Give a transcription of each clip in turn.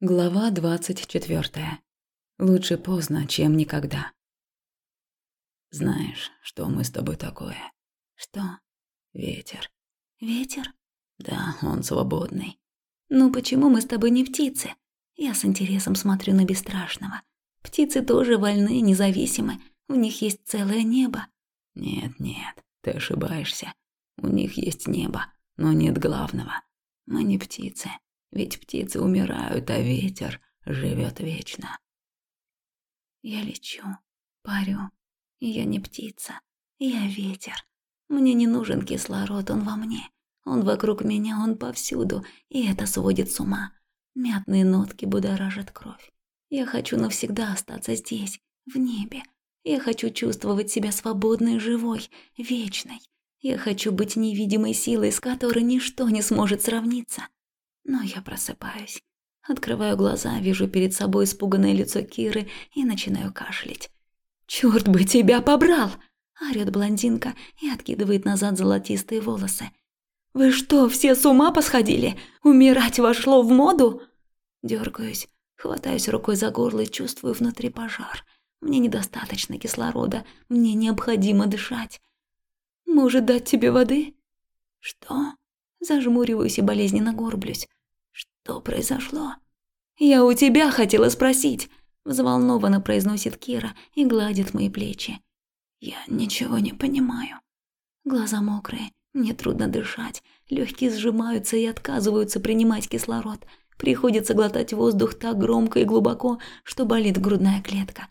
Глава двадцать четвертая. Лучше поздно, чем никогда. Знаешь, что мы с тобой такое? Что? Ветер. Ветер? Да, он свободный. Ну почему мы с тобой не птицы? Я с интересом смотрю на бесстрашного. Птицы тоже вольны, независимы. У них есть целое небо. Нет, нет, ты ошибаешься. У них есть небо, но нет главного. Мы не птицы. Ведь птицы умирают, а ветер живет вечно. Я лечу, парю. Я не птица, я ветер. Мне не нужен кислород, он во мне. Он вокруг меня, он повсюду, и это сводит с ума. Мятные нотки будоражат кровь. Я хочу навсегда остаться здесь, в небе. Я хочу чувствовать себя свободной, живой, вечной. Я хочу быть невидимой силой, с которой ничто не сможет сравниться. Но я просыпаюсь. Открываю глаза, вижу перед собой испуганное лицо Киры и начинаю кашлять. «Чёрт бы тебя побрал!» – орёт блондинка и откидывает назад золотистые волосы. «Вы что, все с ума посходили? Умирать вошло в моду?» Дёргаюсь, хватаюсь рукой за горло и чувствую внутри пожар. Мне недостаточно кислорода, мне необходимо дышать. «Может, дать тебе воды?» «Что?» Зажмуриваюсь и болезненно горблюсь. Что произошло? Я у тебя хотела спросить, взволнованно произносит Кира и гладит мои плечи. Я ничего не понимаю. Глаза мокрые, мне трудно дышать, легкие сжимаются и отказываются принимать кислород. Приходится глотать воздух так громко и глубоко, что болит грудная клетка.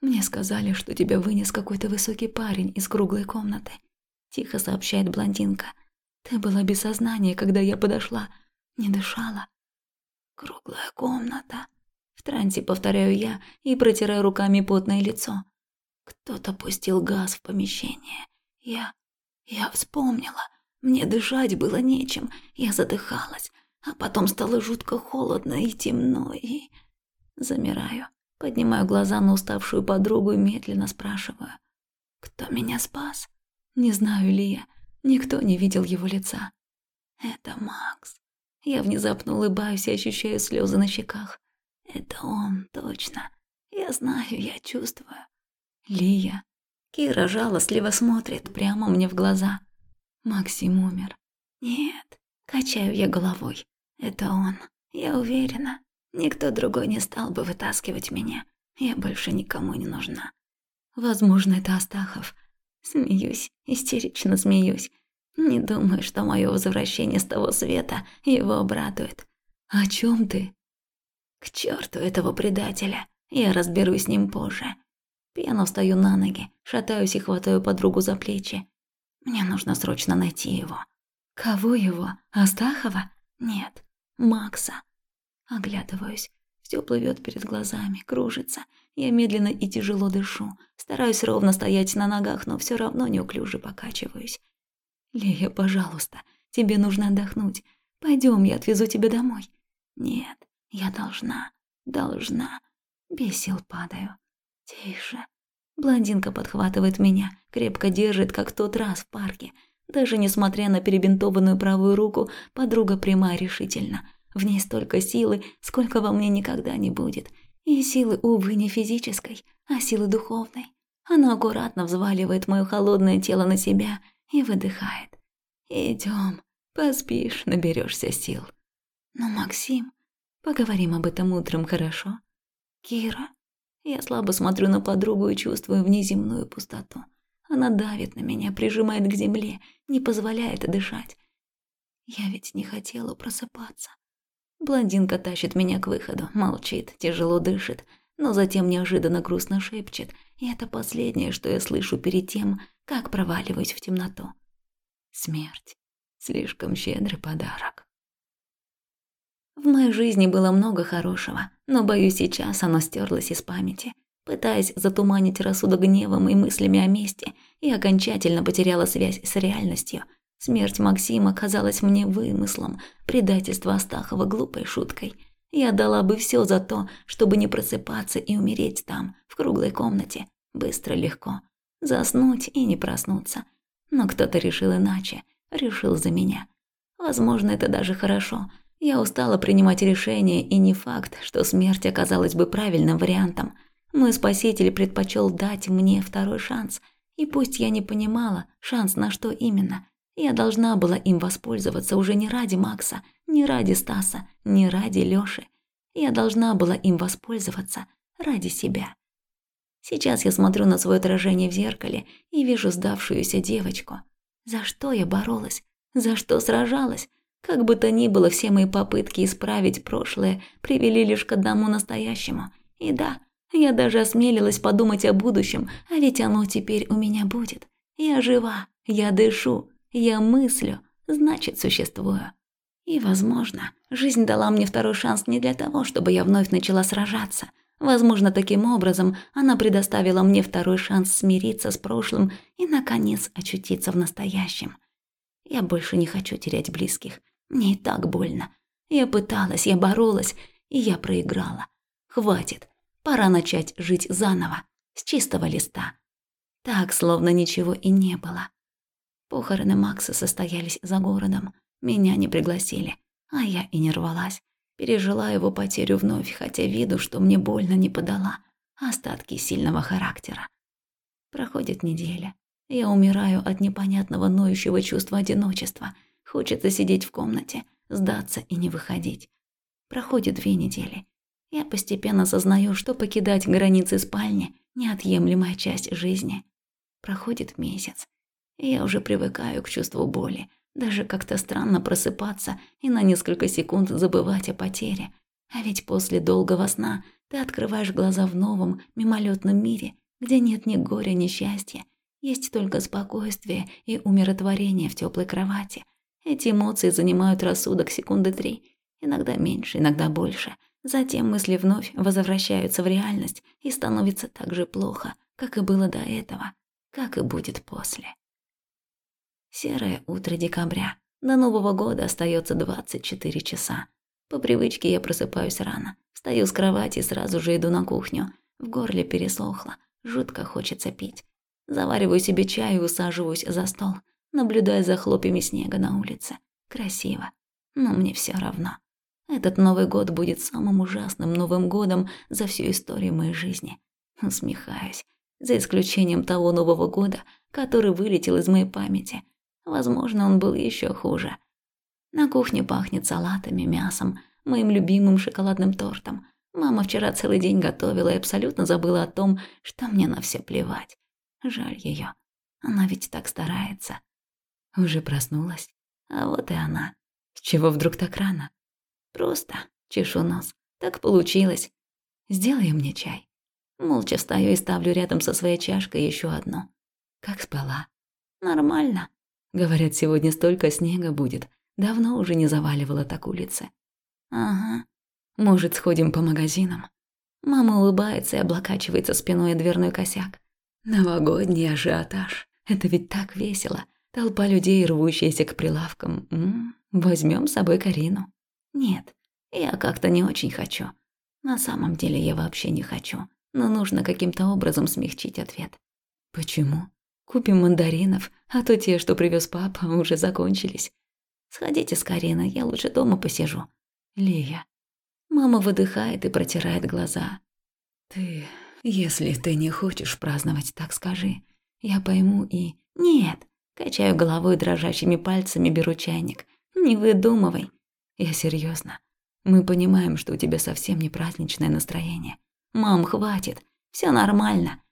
Мне сказали, что тебя вынес какой-то высокий парень из круглой комнаты. Тихо сообщает блондинка. Ты была без сознания, когда я подошла. Не дышала. Круглая комната. В трансе повторяю я и протираю руками потное лицо. Кто-то пустил газ в помещение. Я... я вспомнила. Мне дышать было нечем. Я задыхалась. А потом стало жутко холодно и темно, и... Замираю. Поднимаю глаза на уставшую подругу и медленно спрашиваю. Кто меня спас? Не знаю ли я. Никто не видел его лица. Это Макс. Я внезапно улыбаюсь и ощущаю слезы на щеках. Это он, точно. Я знаю, я чувствую. Лия. Кира жалостливо смотрит прямо мне в глаза. Максим умер. Нет, качаю я головой. Это он. Я уверена. Никто другой не стал бы вытаскивать меня. Я больше никому не нужна. Возможно, это Астахов. Смеюсь, истерично смеюсь. Не думаю, что мое возвращение с того света его обрадует. О чем ты? К черту этого предателя. Я разберусь с ним позже. Пьяно встаю на ноги, шатаюсь и хватаю подругу за плечи. Мне нужно срочно найти его. Кого его? Астахова? Нет, Макса. Оглядываюсь. Все плывет перед глазами, кружится. Я медленно и тяжело дышу. Стараюсь ровно стоять на ногах, но все равно неуклюже покачиваюсь. «Лея, пожалуйста, тебе нужно отдохнуть. Пойдем, я отвезу тебя домой». «Нет, я должна, должна». Без сил падаю. «Тише». Блондинка подхватывает меня, крепко держит, как тот раз в парке. Даже несмотря на перебинтованную правую руку, подруга прямая решительно. В ней столько силы, сколько во мне никогда не будет. И силы, увы, не физической, а силы духовной. Она аккуратно взваливает мое холодное тело на себя и выдыхает. Идем, поспишь, наберешься сил. Но, Максим, поговорим об этом утром, хорошо? Кира, я слабо смотрю на подругу и чувствую внеземную пустоту. Она давит на меня, прижимает к земле, не позволяет дышать. Я ведь не хотела просыпаться. Блондинка тащит меня к выходу, молчит, тяжело дышит, но затем неожиданно грустно шепчет, это последнее, что я слышу перед тем, как проваливаюсь в темноту. Смерть. Слишком щедрый подарок. В моей жизни было много хорошего, но, боюсь, сейчас оно стерлось из памяти. Пытаясь затуманить рассудок гневом и мыслями о мести, и окончательно потеряла связь с реальностью. Смерть Максима казалась мне вымыслом, предательство Астахова глупой шуткой. Я дала бы все за то, чтобы не просыпаться и умереть там, в круглой комнате. Быстро, легко. Заснуть и не проснуться. Но кто-то решил иначе, решил за меня. Возможно, это даже хорошо. Я устала принимать решения, и не факт, что смерть оказалась бы правильным вариантом. Мой спаситель предпочел дать мне второй шанс. И пусть я не понимала, шанс на что именно, я должна была им воспользоваться уже не ради Макса, не ради Стаса, не ради Лёши. Я должна была им воспользоваться ради себя. Сейчас я смотрю на свое отражение в зеркале и вижу сдавшуюся девочку. За что я боролась? За что сражалась? Как бы то ни было, все мои попытки исправить прошлое привели лишь к одному настоящему. И да, я даже осмелилась подумать о будущем, а ведь оно теперь у меня будет. Я жива, я дышу, я мыслю, значит, существую. И, возможно, жизнь дала мне второй шанс не для того, чтобы я вновь начала сражаться. Возможно, таким образом она предоставила мне второй шанс смириться с прошлым и, наконец, очутиться в настоящем. Я больше не хочу терять близких. Мне и так больно. Я пыталась, я боролась, и я проиграла. Хватит. Пора начать жить заново, с чистого листа. Так, словно ничего и не было. Похороны Макса состоялись за городом. Меня не пригласили, а я и не рвалась. Пережила его потерю вновь, хотя виду, что мне больно не подала. Остатки сильного характера. Проходит неделя. Я умираю от непонятного ноющего чувства одиночества. Хочется сидеть в комнате, сдаться и не выходить. Проходит две недели. Я постепенно осознаю, что покидать границы спальни – неотъемлемая часть жизни. Проходит месяц я уже привыкаю к чувству боли. Даже как-то странно просыпаться и на несколько секунд забывать о потере. А ведь после долгого сна ты открываешь глаза в новом, мимолетном мире, где нет ни горя, ни счастья. Есть только спокойствие и умиротворение в теплой кровати. Эти эмоции занимают рассудок секунды три. Иногда меньше, иногда больше. Затем мысли вновь возвращаются в реальность и становится так же плохо, как и было до этого, как и будет после. Серое утро декабря. До Нового года остается 24 часа. По привычке я просыпаюсь рано. Встаю с кровати и сразу же иду на кухню. В горле пересохло. Жутко хочется пить. Завариваю себе чай и усаживаюсь за стол, наблюдая за хлопьями снега на улице. Красиво. Но мне все равно. Этот Новый год будет самым ужасным Новым годом за всю историю моей жизни. Усмехаюсь. За исключением того Нового года, который вылетел из моей памяти – Возможно, он был еще хуже. На кухне пахнет салатами, мясом, моим любимым шоколадным тортом. Мама вчера целый день готовила и абсолютно забыла о том, что мне на все плевать. Жаль ее. Она ведь так старается. Уже проснулась. А вот и она. С чего вдруг так рано? Просто чешу нос. Так получилось. Сделай мне чай. Молча встаю и ставлю рядом со своей чашкой еще одну. Как спала? Нормально. Говорят, сегодня столько снега будет. Давно уже не заваливала так улицы. Ага. Может, сходим по магазинам? Мама улыбается и облокачивается спиной о дверной косяк. Новогодний ажиотаж. Это ведь так весело. Толпа людей, рвущаяся к прилавкам. Возьмем с собой Карину. Нет, я как-то не очень хочу. На самом деле я вообще не хочу. Но нужно каким-то образом смягчить ответ. Почему? Купим мандаринов, а то те, что привез папа, уже закончились. Сходите с Кариной, я лучше дома посижу. Лия. Мама выдыхает и протирает глаза. Ты, если ты не хочешь праздновать, так скажи. Я пойму и... Нет. Качаю головой дрожащими пальцами, беру чайник. Не выдумывай. Я серьезно. Мы понимаем, что у тебя совсем не праздничное настроение. Мам, хватит. Все нормально.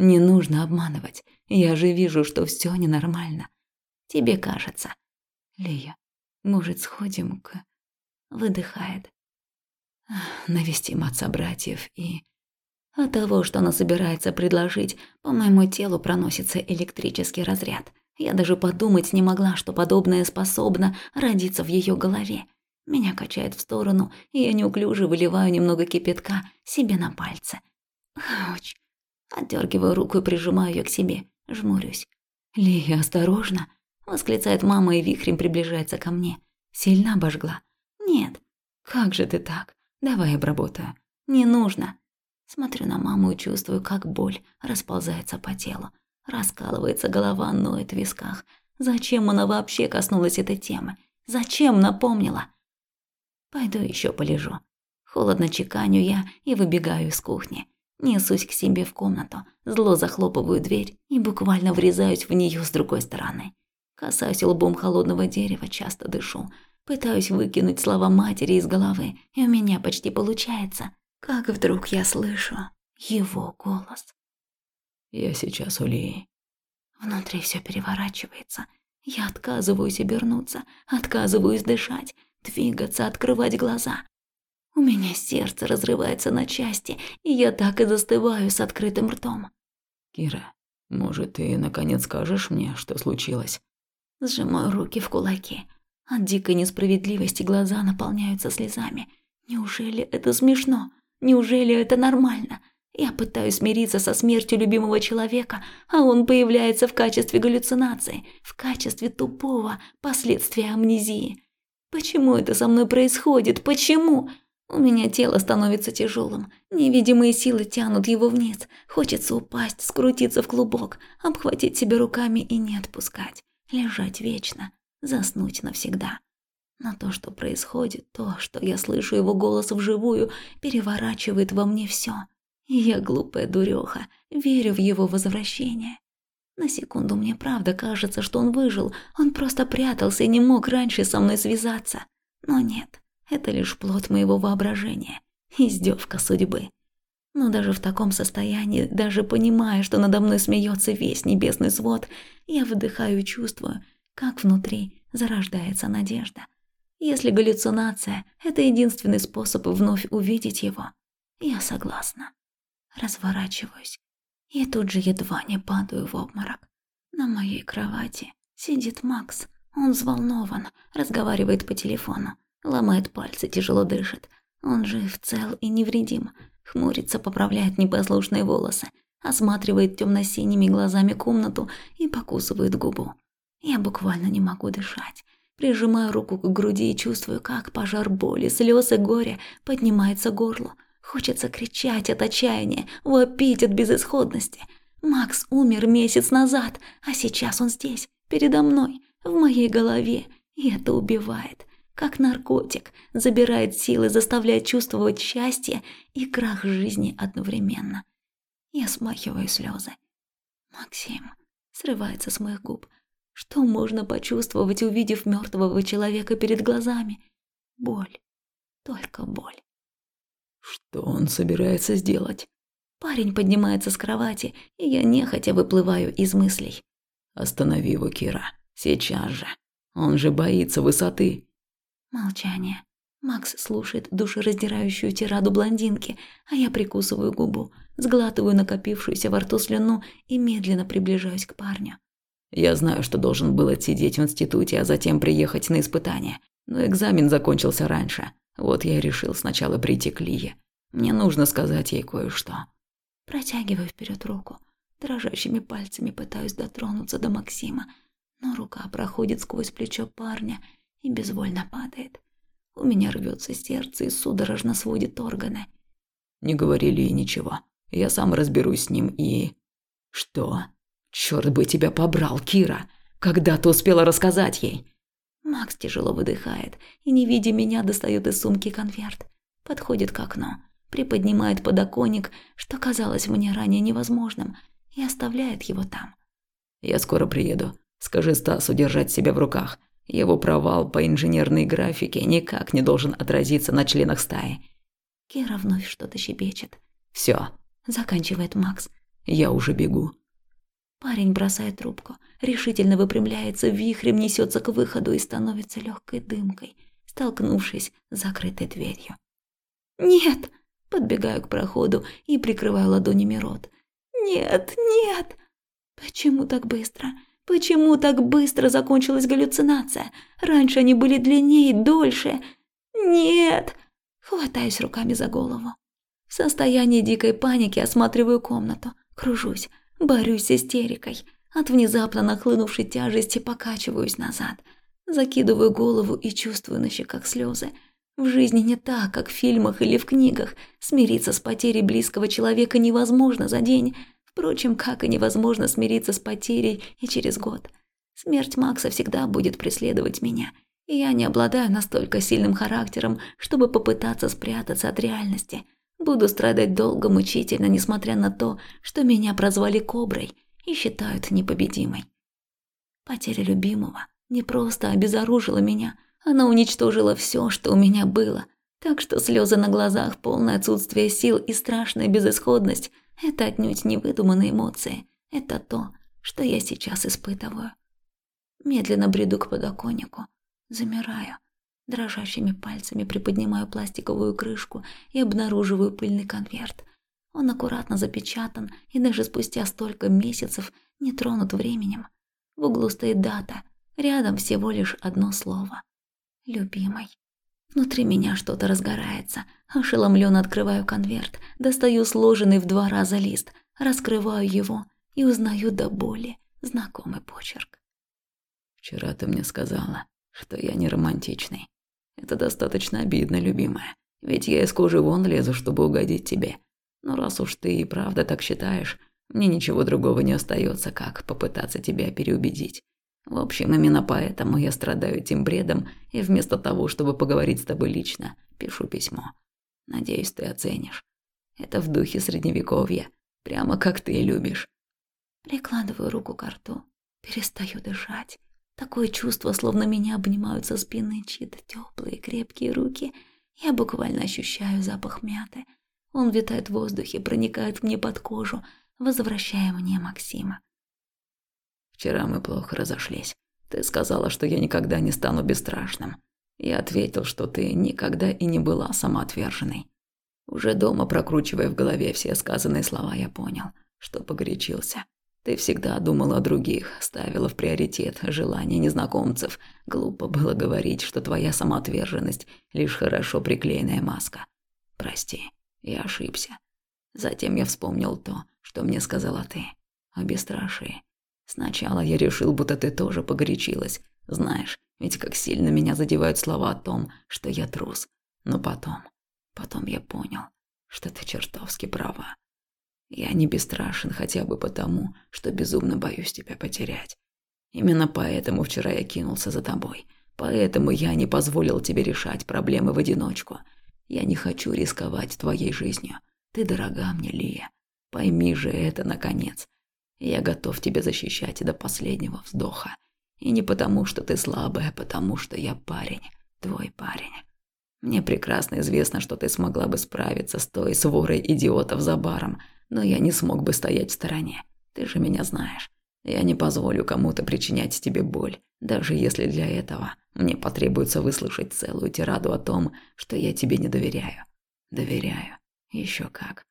Не нужно обманывать. Я же вижу, что все ненормально. Тебе кажется. Лия, может, сходим к... Выдыхает. Навестим отца братьев и... От того, что она собирается предложить, по моему телу проносится электрический разряд. Я даже подумать не могла, что подобное способно родиться в ее голове. Меня качает в сторону, и я неуклюже выливаю немного кипятка себе на пальцы. Ауч. Отдергиваю руку и прижимаю ее к себе. Жмурюсь. «Лия, осторожно!» Восклицает мама и вихрем приближается ко мне. Сильно обожгла? Нет. Как же ты так? Давай обработаю. Не нужно. Смотрю на маму и чувствую, как боль расползается по телу. Раскалывается голова, ноет в висках. Зачем она вообще коснулась этой темы? Зачем напомнила? Пойду еще полежу. Холодно чеканю я и выбегаю из кухни. Несусь к себе в комнату, зло захлопываю дверь и буквально врезаюсь в нее с другой стороны. Касаюсь лбом холодного дерева, часто дышу. Пытаюсь выкинуть слова матери из головы, и у меня почти получается. Как вдруг я слышу его голос. «Я сейчас у Лии». Внутри все переворачивается. Я отказываюсь обернуться, отказываюсь дышать, двигаться, открывать глаза. У меня сердце разрывается на части, и я так и застываю с открытым ртом. «Кира, может, ты наконец скажешь мне, что случилось?» Сжимаю руки в кулаки. От дикой несправедливости глаза наполняются слезами. Неужели это смешно? Неужели это нормально? Я пытаюсь смириться со смертью любимого человека, а он появляется в качестве галлюцинации, в качестве тупого последствия амнезии. Почему это со мной происходит? Почему? У меня тело становится тяжелым. Невидимые силы тянут его вниз. Хочется упасть, скрутиться в клубок, обхватить себя руками и не отпускать. Лежать вечно, заснуть навсегда. Но то, что происходит, то, что я слышу его голос вживую, переворачивает во мне все. Я глупая дуреха, верю в его возвращение. На секунду мне правда кажется, что он выжил, он просто прятался и не мог раньше со мной связаться. Но нет, это лишь плод моего воображения, издевка судьбы. Но даже в таком состоянии, даже понимая, что надо мной смеется весь небесный свод, я выдыхаю и чувствую, как внутри зарождается надежда. Если галлюцинация – это единственный способ вновь увидеть его, я согласна разворачиваюсь и тут же едва не падаю в обморок. На моей кровати сидит Макс. Он взволнован, разговаривает по телефону, ломает пальцы, тяжело дышит. Он жив, цел и невредим. Хмурится, поправляет непослушные волосы, осматривает темно-синими глазами комнату и покусывает губу. Я буквально не могу дышать. Прижимаю руку к груди и чувствую, как пожар боли, слез и горя поднимается к горлу. Хочется кричать от отчаяния, вопить от безысходности. Макс умер месяц назад, а сейчас он здесь, передо мной, в моей голове, и это убивает. Как наркотик, забирает силы, заставляет чувствовать счастье и крах жизни одновременно. Я смахиваю слезы. «Максим», срывается с моих губ. Что можно почувствовать, увидев мертвого человека перед глазами? Боль. Только боль. Что он собирается сделать? Парень поднимается с кровати, и я нехотя выплываю из мыслей. Останови его, Кира. Сейчас же. Он же боится высоты. Молчание. Макс слушает душераздирающую тираду блондинки, а я прикусываю губу, сглатываю накопившуюся во рту слюну и медленно приближаюсь к парню. Я знаю, что должен был отсидеть в институте, а затем приехать на испытание. Но экзамен закончился раньше. Вот я и решил сначала прийти к Лие. Мне нужно сказать ей кое-что. Протягиваю вперед руку. Дрожащими пальцами пытаюсь дотронуться до Максима, но рука проходит сквозь плечо парня и безвольно падает. У меня рвется сердце и судорожно сводит органы. Не говори Лии ничего. Я сам разберусь с ним и... Что? Черт бы тебя побрал, Кира! Когда ты успела рассказать ей? Макс тяжело выдыхает и, не видя меня, достает из сумки конверт. Подходит к окну, приподнимает подоконник, что казалось мне ранее невозможным, и оставляет его там. «Я скоро приеду. Скажи Стасу держать себя в руках. Его провал по инженерной графике никак не должен отразиться на членах стаи». Кира вновь что-то щебечет. Все, заканчивает Макс. «Я уже бегу». Парень бросает трубку, решительно выпрямляется, вихрем несется к выходу и становится легкой дымкой, столкнувшись с закрытой дверью. «Нет!» – подбегаю к проходу и прикрываю ладонями рот. «Нет, нет!» «Почему так быстро? Почему так быстро закончилась галлюцинация? Раньше они были длиннее, дольше. Нет!» Хватаюсь руками за голову. В состоянии дикой паники осматриваю комнату, кружусь, Борюсь с истерикой. От внезапно нахлынувшей тяжести покачиваюсь назад. Закидываю голову и чувствую на щеках слезы. В жизни не так, как в фильмах или в книгах. Смириться с потерей близкого человека невозможно за день. Впрочем, как и невозможно смириться с потерей и через год. Смерть Макса всегда будет преследовать меня. И я не обладаю настолько сильным характером, чтобы попытаться спрятаться от реальности. Буду страдать долго, мучительно, несмотря на то, что меня прозвали Коброй и считают непобедимой. Потеря любимого не просто обезоружила меня, она уничтожила все, что у меня было. Так что слезы на глазах, полное отсутствие сил и страшная безысходность – это отнюдь не выдуманные эмоции. Это то, что я сейчас испытываю. Медленно бреду к подоконнику, замираю, дрожащими пальцами приподнимаю пластиковую крышку и обнаруживаю пыльный конверт. Он аккуратно запечатан и даже спустя столько месяцев не тронут временем. В углу стоит дата, рядом всего лишь одно слово. «Любимый». Внутри меня что-то разгорается. Ошеломленно открываю конверт, достаю сложенный в два раза лист, раскрываю его и узнаю до боли знакомый почерк. «Вчера ты мне сказала, что я не романтичный. Это достаточно обидно, любимая. Ведь я из кожи вон лезу, чтобы угодить тебе. Но раз уж ты и правда так считаешь, мне ничего другого не остается, как попытаться тебя переубедить. В общем, именно поэтому я страдаю этим бредом и вместо того, чтобы поговорить с тобой лично, пишу письмо. Надеюсь, ты оценишь. Это в духе средневековья, прямо как ты любишь. Прикладываю руку к рту, перестаю дышать. Такое чувство, словно меня обнимают со спины чьи-то теплые крепкие руки. Я буквально ощущаю запах мяты. Он витает в воздухе, проникает мне под кожу, возвращая мне Максима. Вчера мы плохо разошлись. Ты сказала, что я никогда не стану бесстрашным. Я ответил, что ты никогда и не была самоотверженной. Уже дома, прокручивая в голове все сказанные слова, я понял, что погорячился. Ты всегда думала о других, ставила в приоритет желания незнакомцев. Глупо было говорить, что твоя самоотверженность – лишь хорошо приклеенная маска. Прости, я ошибся. Затем я вспомнил то, что мне сказала ты, о бесстрашии. Сначала я решил, будто ты тоже погорячилась. Знаешь, ведь как сильно меня задевают слова о том, что я трус. Но потом, потом я понял, что ты чертовски права. Я не бесстрашен хотя бы потому, что безумно боюсь тебя потерять. Именно поэтому вчера я кинулся за тобой. Поэтому я не позволил тебе решать проблемы в одиночку. Я не хочу рисковать твоей жизнью. Ты дорога мне, Лия. Пойми же это, наконец. Я готов тебя защищать до последнего вздоха. И не потому, что ты слабая, а потому что я парень, твой парень. Мне прекрасно известно, что ты смогла бы справиться с той сворой идиотов за баром, но я не смог бы стоять в стороне. Ты же меня знаешь. Я не позволю кому-то причинять тебе боль, даже если для этого мне потребуется выслушать целую тираду о том, что я тебе не доверяю. Доверяю. Еще как.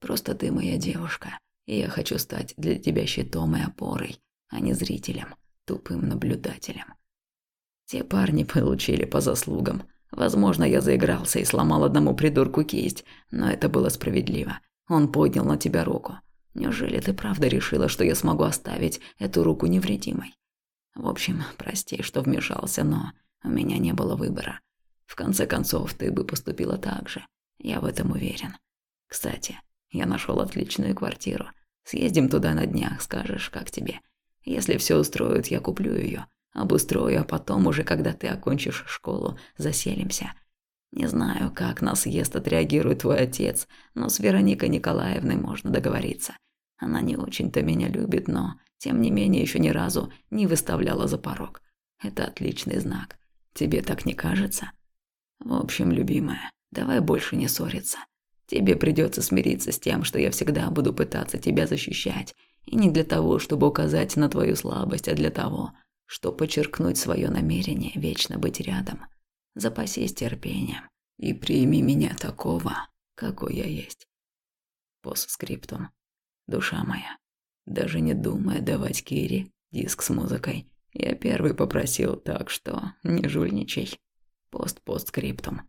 Просто ты моя девушка, и я хочу стать для тебя щитом и опорой, а не зрителем, тупым наблюдателем. Те парни получили по заслугам. Возможно, я заигрался и сломал одному придурку кисть, но это было справедливо. Он поднял на тебя руку. Неужели ты правда решила, что я смогу оставить эту руку невредимой? В общем, прости, что вмешался, но у меня не было выбора. В конце концов, ты бы поступила так же. Я в этом уверен. Кстати, я нашел отличную квартиру. Съездим туда на днях, скажешь, как тебе. Если все устроит, я куплю ее, обустрою, а потом уже, когда ты окончишь школу, заселимся. Не знаю, как на съезд отреагирует твой отец, но с Вероникой Николаевной можно договориться. Она не очень-то меня любит, но, тем не менее, еще ни разу не выставляла за порог. Это отличный знак. Тебе так не кажется? В общем, любимая, давай больше не ссориться. Тебе придется смириться с тем, что я всегда буду пытаться тебя защищать. И не для того, чтобы указать на твою слабость, а для того, чтобы подчеркнуть свое намерение вечно быть рядом. Запасись терпением и прими меня такого, какой я есть. Постскриптум. Душа моя, даже не думая давать Кире диск с музыкой, я первый попросил, так что не жульничай. Пост-постскриптум.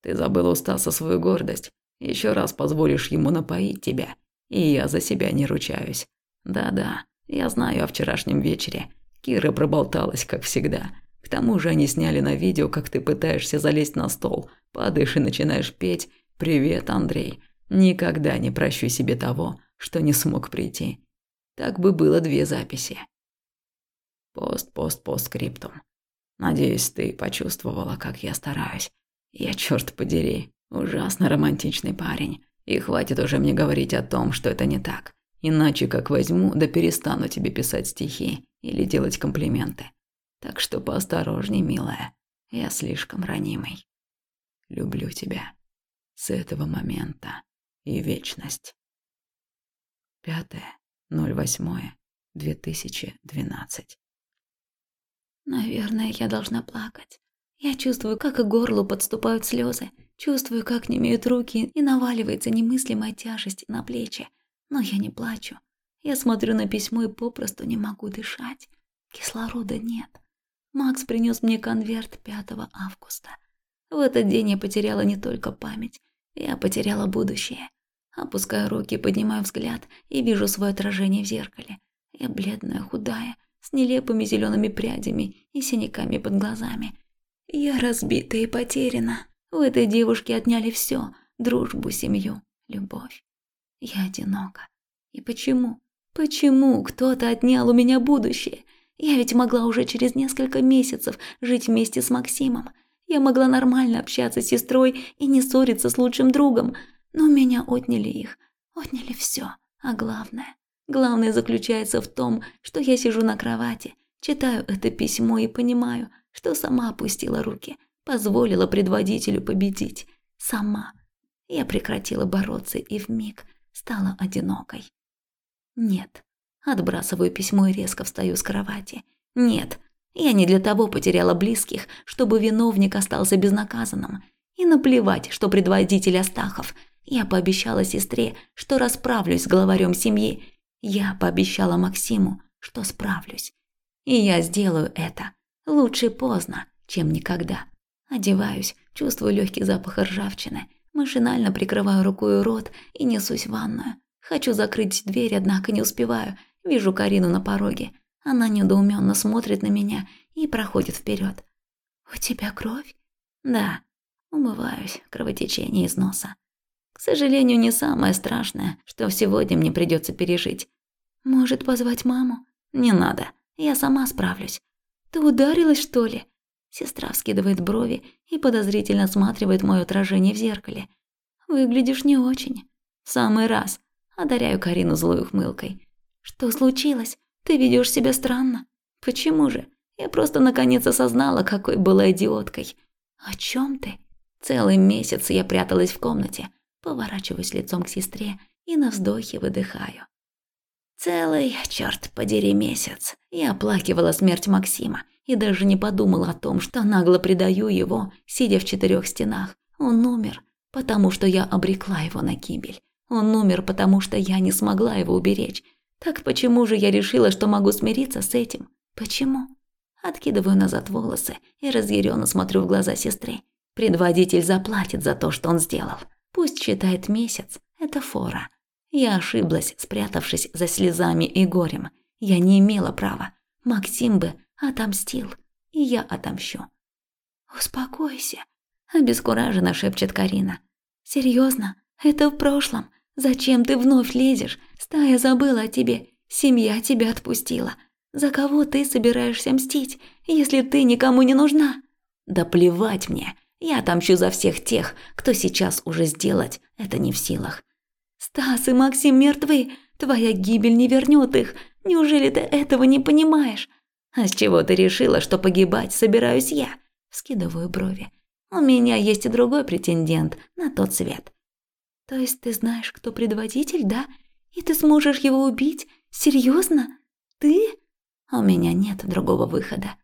Ты забыл у Стаса свою гордость, еще раз позволишь ему напоить тебя, и я за себя не ручаюсь. Да-да, я знаю о вчерашнем вечере. Кира проболталась, как всегда. К тому же они сняли на видео, как ты пытаешься залезть на стол, падаешь и начинаешь петь «Привет, Андрей». Никогда не прощу себе того, что не смог прийти. Так бы было две записи. Пост-пост-постскриптум. Надеюсь, ты почувствовала, как я стараюсь. Я, черт подери, ужасно романтичный парень. И хватит уже мне говорить о том, что это не так. Иначе как возьму, да перестану тебе писать стихи или делать комплименты. Так что поосторожней, милая. Я слишком ранимый. Люблю тебя. С этого момента и вечность. Пятое, ноль восьмое, две тысячи двенадцать. Наверное, я должна плакать. Я чувствую, как к горлу подступают слезы, чувствую, как не имеют руки и наваливается немыслимая тяжесть на плечи. Но я не плачу. Я смотрю на письмо и попросту не могу дышать. Кислорода нет. Макс принес мне конверт 5 августа. В этот день я потеряла не только память, я потеряла будущее. Опускаю руки, поднимаю взгляд и вижу свое отражение в зеркале. Я бледная, худая, с нелепыми зелеными прядями и синяками под глазами. Я разбита и потеряна. У этой девушки отняли все: дружбу, семью, любовь. Я одинока. И почему? Почему кто-то отнял у меня будущее? Я ведь могла уже через несколько месяцев жить вместе с Максимом. Я могла нормально общаться с сестрой и не ссориться с лучшим другом, но меня отняли их, отняли все. А главное, главное заключается в том, что я сижу на кровати, читаю это письмо и понимаю, что сама опустила руки, позволила предводителю победить. Сама. Я прекратила бороться и вмиг стала одинокой. Нет. Отбрасываю письмо и резко встаю с кровати. Нет, я не для того потеряла близких, чтобы виновник остался безнаказанным. И наплевать, что предводитель Астахов. Я пообещала сестре, что расправлюсь с главарем семьи. Я пообещала Максиму, что справлюсь. И я сделаю это. Лучше поздно, чем никогда. Одеваюсь, чувствую легкий запах ржавчины. Машинально прикрываю рукой рот и несусь в ванную. Хочу закрыть дверь, однако не успеваю. Вижу Карину на пороге. Она недоуменно смотрит на меня и проходит вперед. «У тебя кровь?» «Да». Умываюсь, кровотечение из носа. К сожалению, не самое страшное, что сегодня мне придется пережить. «Может, позвать маму?» «Не надо, я сама справлюсь». «Ты ударилась, что ли?» Сестра вскидывает брови и подозрительно осматривает моё отражение в зеркале. «Выглядишь не очень». «В самый раз». Одаряю Карину злой ухмылкой. «Что случилось? Ты ведёшь себя странно». «Почему же? Я просто наконец осознала, какой была идиоткой». «О чём ты?» Целый месяц я пряталась в комнате, поворачиваюсь лицом к сестре и на вздохе выдыхаю. Целый, черт подери, месяц я оплакивала смерть Максима и даже не подумала о том, что нагло предаю его, сидя в четырех стенах. Он умер, потому что я обрекла его на гибель. Он умер, потому что я не смогла его уберечь. Так почему же я решила, что могу смириться с этим? Почему? Откидываю назад волосы и разъяренно смотрю в глаза сестры. Предводитель заплатит за то, что он сделал. Пусть считает месяц. Это фора. Я ошиблась, спрятавшись за слезами и горем. Я не имела права. Максим бы отомстил, и я отомщу. «Успокойся», – обескураженно шепчет Карина. «Серьезно? Это в прошлом. Зачем ты вновь лезешь? Стая забыла о тебе, семья тебя отпустила. За кого ты собираешься мстить, если ты никому не нужна?» «Да плевать мне. Я отомщу за всех тех, кто сейчас уже сделать это не в силах». «Стас и Максим мертвы. Твоя гибель не вернет их. Неужели ты этого не понимаешь? «А с чего ты решила, что погибать собираюсь я?» Скидываю брови. «У меня есть и другой претендент на тот свет». «То есть ты знаешь, кто предводитель, да? И ты сможешь его убить? Серьезно? Ты?» «У меня нет другого выхода».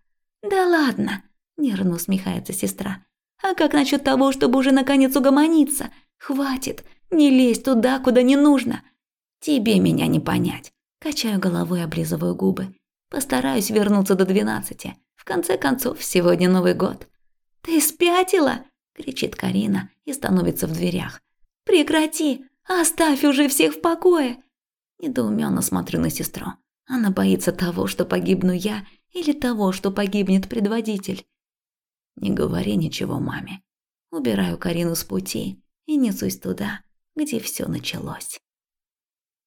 «Да ладно!» – нервно усмехается сестра. «А как насчет того, чтобы уже наконец угомониться? Хватит! Не лезь туда, куда не нужно!» «Тебе меня не понять!» Качаю головой, облизываю губы. Постараюсь вернуться до двенадцати. В конце концов, сегодня Новый год. «Ты спятила?» – кричит Карина и становится в дверях. «Прекрати! Оставь уже всех в покое!» Недоуменно смотрю на сестру. Она боится того, что погибну я, или того, что погибнет предводитель. Не говори ничего маме. Убираю Карину с пути и несусь туда, где все началось.